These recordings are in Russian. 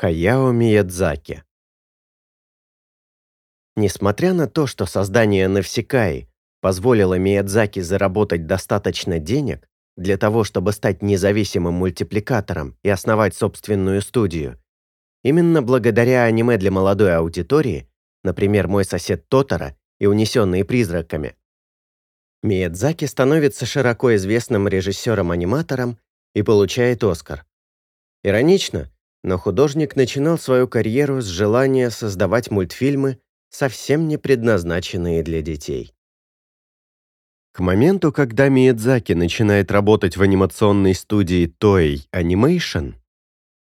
Хаяо Миядзаки Несмотря на то, что создание Навсекаи позволило Миядзаки заработать достаточно денег для того, чтобы стать независимым мультипликатором и основать собственную студию, именно благодаря аниме для молодой аудитории, например, «Мой сосед Тотара» и «Унесенные призраками», Миядзаки становится широко известным режиссером-аниматором и получает Оскар. Иронично, но художник начинал свою карьеру с желания создавать мультфильмы, совсем не предназначенные для детей. К моменту, когда Миядзаки начинает работать в анимационной студии Toei Animation,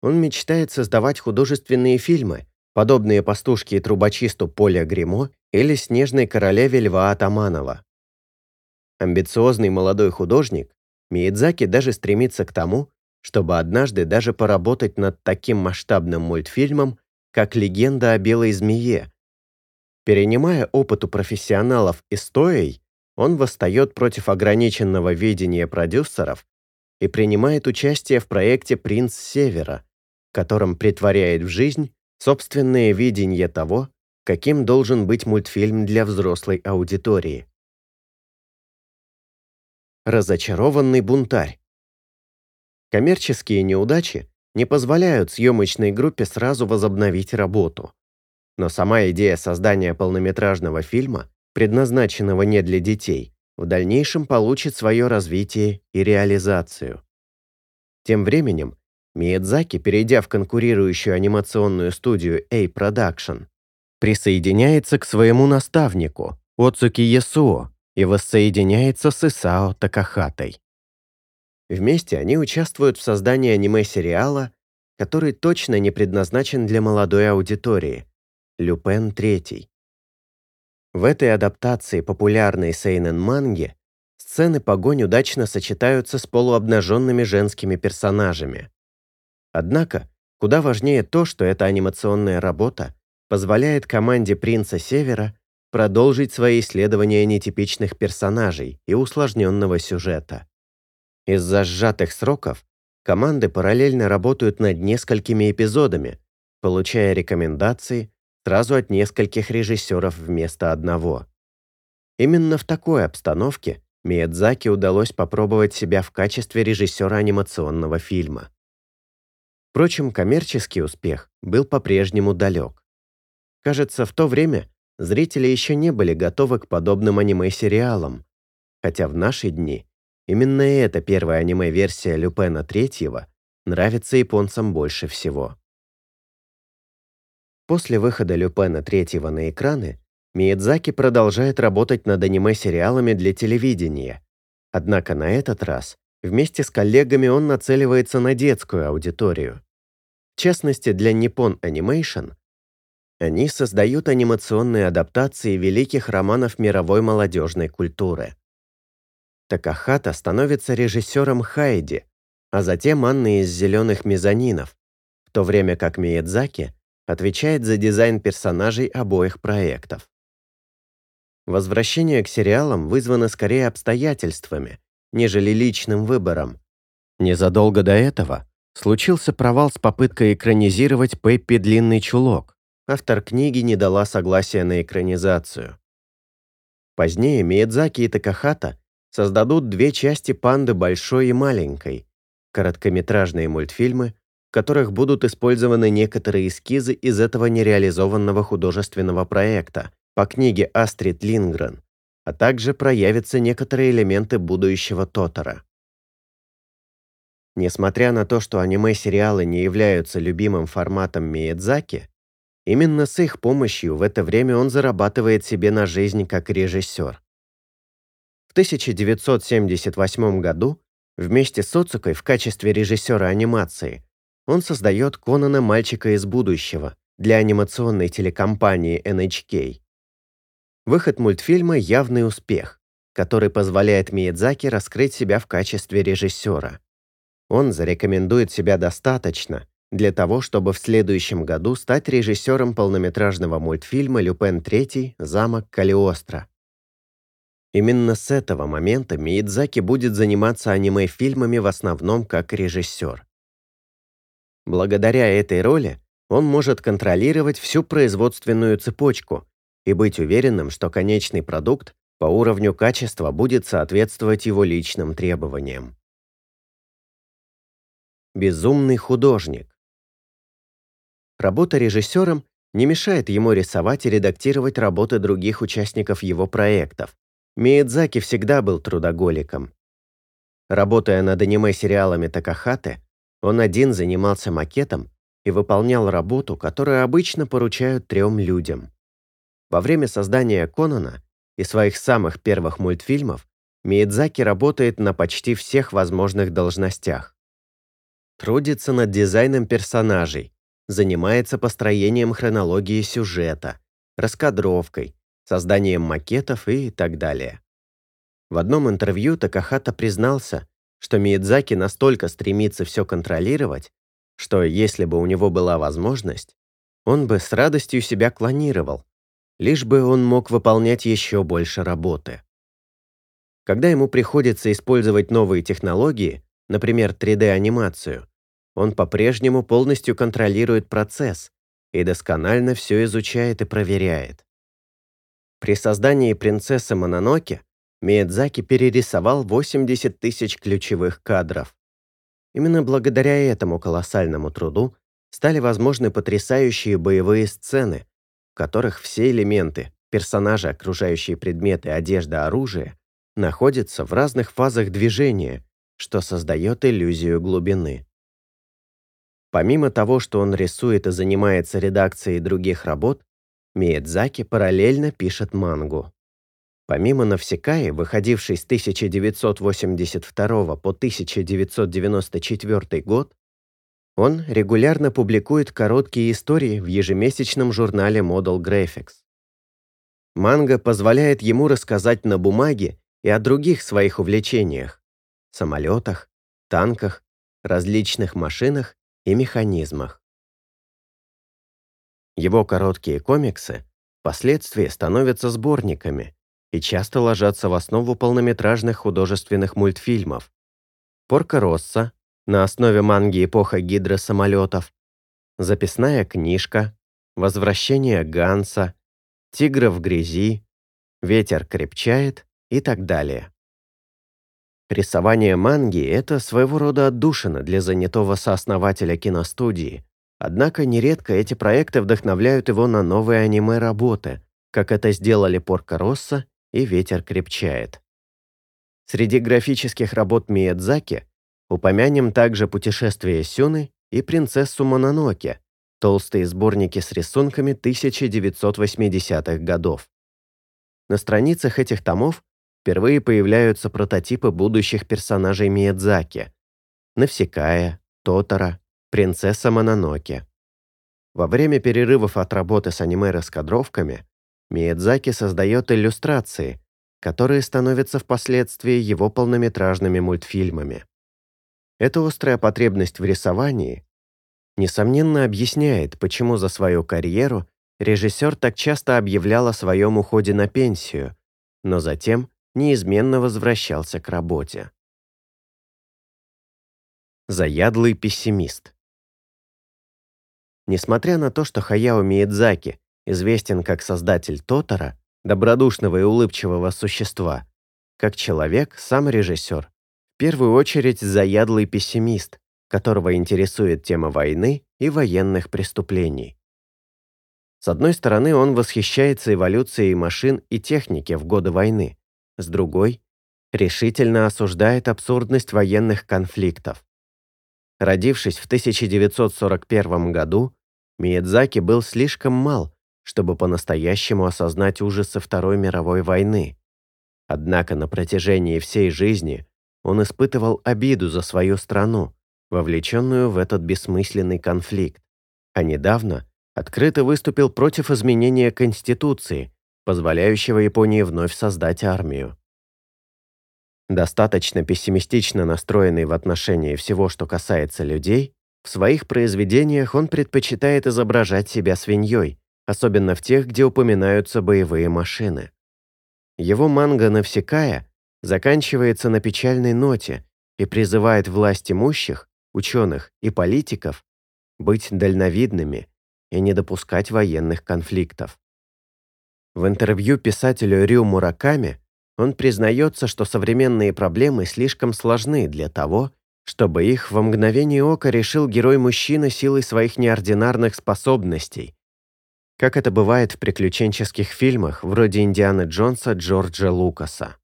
он мечтает создавать художественные фильмы, подобные пастушке и трубочисту Поля Гримо или снежной королеве Льва Атаманова. Амбициозный молодой художник, Миядзаки даже стремится к тому, чтобы однажды даже поработать над таким масштабным мультфильмом, как «Легенда о белой змее». Перенимая опыт у профессионалов и стоей, он восстает против ограниченного видения продюсеров и принимает участие в проекте «Принц Севера», в котором притворяет в жизнь собственное видение того, каким должен быть мультфильм для взрослой аудитории. Разочарованный бунтарь. Коммерческие неудачи не позволяют съемочной группе сразу возобновить работу. Но сама идея создания полнометражного фильма, предназначенного не для детей, в дальнейшем получит свое развитие и реализацию. Тем временем, Миядзаки, перейдя в конкурирующую анимационную студию A-Production, присоединяется к своему наставнику, Оцуки Ясуо, и воссоединяется с Исао Такахатой. Вместе они участвуют в создании аниме-сериала, который точно не предназначен для молодой аудитории «Люпен III». В этой адаптации популярной сейнен-манги сцены погонь удачно сочетаются с полуобнаженными женскими персонажами. Однако, куда важнее то, что эта анимационная работа позволяет команде Принца Севера продолжить свои исследования нетипичных персонажей и усложненного сюжета. Из-за сжатых сроков команды параллельно работают над несколькими эпизодами, получая рекомендации сразу от нескольких режиссеров вместо одного. Именно в такой обстановке Миядзаки удалось попробовать себя в качестве режиссера анимационного фильма. Впрочем, коммерческий успех был по-прежнему далек. Кажется, в то время зрители еще не были готовы к подобным аниме-сериалам, хотя в наши дни именно эта первая аниме-версия Люпена Третьего нравится японцам больше всего. После выхода Люпена Третьего на экраны, Миядзаки продолжает работать над аниме-сериалами для телевидения. Однако на этот раз вместе с коллегами он нацеливается на детскую аудиторию. В частности, для Nippon Animation они создают анимационные адаптации великих романов мировой молодежной культуры. Такахата становится режиссером Хайди, а затем Анны из «Зеленых мезонинов», в то время как Миядзаки отвечает за дизайн персонажей обоих проектов. Возвращение к сериалам вызвано скорее обстоятельствами, нежели личным выбором. Незадолго до этого случился провал с попыткой экранизировать Пеппи «Длинный чулок», автор книги не дала согласия на экранизацию. Позднее Миядзаки и Такахата создадут две части «Панды большой и маленькой», короткометражные мультфильмы, в которых будут использованы некоторые эскизы из этого нереализованного художественного проекта по книге Астрид Лингрен, а также проявятся некоторые элементы будущего Тотора. Несмотря на то, что аниме-сериалы не являются любимым форматом Миядзаки, Именно с их помощью в это время он зарабатывает себе на жизнь как режиссер. В 1978 году вместе с Оцукой в качестве режиссера анимации он создает Конана «Мальчика из будущего» для анимационной телекомпании NHK. Выход мультфильма – явный успех, который позволяет Миядзаки раскрыть себя в качестве режиссера. Он зарекомендует себя достаточно, для того, чтобы в следующем году стать режиссером полнометражного мультфильма «Люпен III. Замок Калиостро». Именно с этого момента Миядзаки будет заниматься аниме-фильмами в основном как режиссер. Благодаря этой роли он может контролировать всю производственную цепочку и быть уверенным, что конечный продукт по уровню качества будет соответствовать его личным требованиям. Безумный художник. Работа режиссером не мешает ему рисовать и редактировать работы других участников его проектов. Миядзаки всегда был трудоголиком. Работая над аниме-сериалами Такахаты, он один занимался макетом и выполнял работу, которую обычно поручают трем людям. Во время создания Конана и своих самых первых мультфильмов Миядзаки работает на почти всех возможных должностях. Трудится над дизайном персонажей, занимается построением хронологии сюжета, раскадровкой, созданием макетов и так далее. В одном интервью Такахата признался, что Миядзаки настолько стремится все контролировать, что если бы у него была возможность, он бы с радостью себя клонировал, лишь бы он мог выполнять еще больше работы. Когда ему приходится использовать новые технологии, например, 3D-анимацию, он по-прежнему полностью контролирует процесс и досконально все изучает и проверяет. При создании принцессы Мононоке Миядзаки перерисовал 80 тысяч ключевых кадров. Именно благодаря этому колоссальному труду стали возможны потрясающие боевые сцены, в которых все элементы, персонажи, окружающие предметы, одежда, оружие, находятся в разных фазах движения, что создает иллюзию глубины. Помимо того, что он рисует и занимается редакцией других работ, Миядзаки параллельно пишет мангу. Помимо Навсекаи, выходившей с 1982 по 1994 год, он регулярно публикует короткие истории в ежемесячном журнале Model Graphics. Манга позволяет ему рассказать на бумаге и о других своих увлечениях – самолетах, танках, различных машинах и механизмах. Его короткие комиксы впоследствии становятся сборниками и часто ложатся в основу полнометражных художественных мультфильмов. «Порка Росса» на основе манги «Эпоха гидросамолетов», «Записная книжка», «Возвращение Ганса», «Тигра в грязи», «Ветер крепчает» и так далее. Рисование манги – это своего рода отдушина для занятого сооснователя киностудии. Однако нередко эти проекты вдохновляют его на новые аниме-работы, как это сделали Порка Росса и Ветер крепчает. Среди графических работ Миядзаки упомянем также «Путешествие Сюны» и «Принцессу Мононоке», толстые сборники с рисунками 1980-х годов. На страницах этих томов впервые появляются прототипы будущих персонажей Миядзаки – Навсекая, Тотара, принцесса Мононоке. Во время перерывов от работы с аниме-раскадровками Миядзаки создает иллюстрации, которые становятся впоследствии его полнометражными мультфильмами. Эта острая потребность в рисовании несомненно объясняет, почему за свою карьеру режиссер так часто объявлял о своем уходе на пенсию, но затем неизменно возвращался к работе. Заядлый пессимист. Несмотря на то, что Хаяо Миядзаки известен как создатель Тотора, добродушного и улыбчивого существа, как человек, сам режиссер, в первую очередь заядлый пессимист, которого интересует тема войны и военных преступлений. С одной стороны, он восхищается эволюцией машин и техники в годы войны, с другой – решительно осуждает абсурдность военных конфликтов. Родившись в 1941 году, Миядзаки был слишком мал, чтобы по-настоящему осознать ужасы Второй мировой войны. Однако на протяжении всей жизни он испытывал обиду за свою страну, вовлеченную в этот бессмысленный конфликт, а недавно открыто выступил против изменения Конституции, позволяющего Японии вновь создать армию. Достаточно пессимистично настроенный в отношении всего, что касается людей, в своих произведениях он предпочитает изображать себя свиньей, особенно в тех, где упоминаются боевые машины. Его манга «Навсекая» заканчивается на печальной ноте и призывает власть имущих, ученых и политиков быть дальновидными и не допускать военных конфликтов. В интервью писателю Рю Мураками он признается, что современные проблемы слишком сложны для того, чтобы их во мгновение ока решил герой-мужчина силой своих неординарных способностей, как это бывает в приключенческих фильмах вроде «Индианы Джонса» Джорджа Лукаса.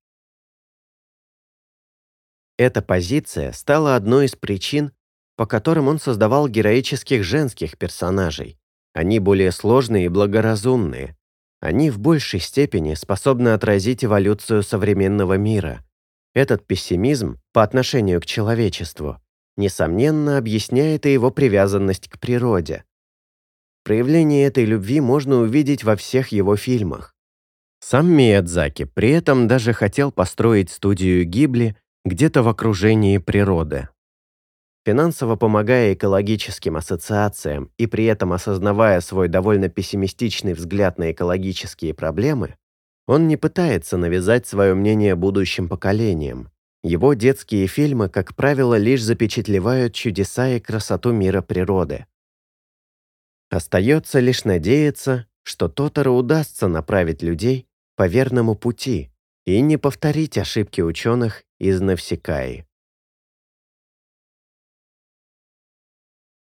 Эта позиция стала одной из причин, по которым он создавал героических женских персонажей. Они более сложные и благоразумные. Они в большей степени способны отразить эволюцию современного мира. Этот пессимизм по отношению к человечеству, несомненно, объясняет и его привязанность к природе. Проявление этой любви можно увидеть во всех его фильмах. Сам Миядзаки при этом даже хотел построить студию Гибли где-то в окружении природы. Финансово помогая экологическим ассоциациям и при этом осознавая свой довольно пессимистичный взгляд на экологические проблемы, он не пытается навязать свое мнение будущим поколениям. Его детские фильмы, как правило, лишь запечатлевают чудеса и красоту мира природы. Остается лишь надеяться, что Тоторо удастся направить людей по верному пути и не повторить ошибки ученых из Навсекаи.